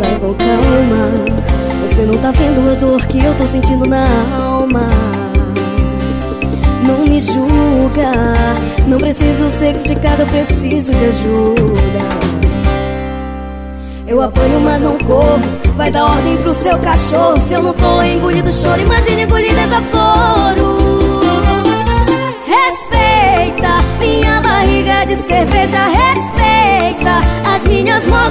Vai com calma. Você não tá vendo a dor que eu tô sentindo na alma. Não me julga. Não preciso ser criticado, eu preciso de ajuda. Eu apanho, mas não corro. Vai dar ordem pro seu cachorro. Se eu não tô engolindo choro, imagine engolir desaforo.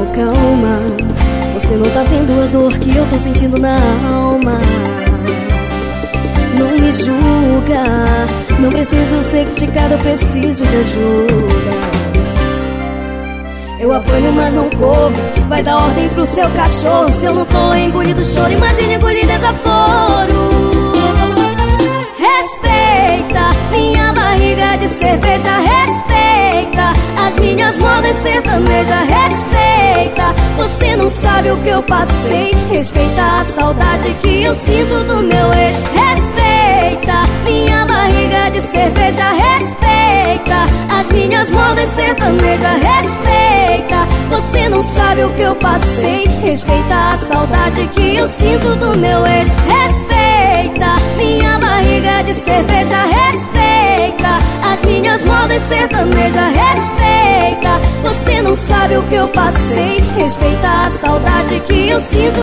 Com calma. Você não tá vendo a dor que eu tô sentindo na alma. Não me julga. Não preciso ser criticado, eu preciso de ajuda. Eu apanho, mas não corro. Vai dar ordem pro seu cachorro. Se eu não tô engolindo choro, imagine engolir desaforo. Respeita minha barriga de cerveja. Respeita as minhas modas sertaneja. Respeita, não sabe o que eu passei. Respeita a saudade que eu sinto do meu ex. Respeita minha barriga de cerveja. Respeita as minhas modas sertaneja. Respeita, você não sabe o que eu passei. Respeita a saudade que eu sinto do meu ex. Respeita minha barriga de cerveja. Respeita as minhas modas sertaneja. Sabe o que eu passei. Respeita a saudade que eu sinto.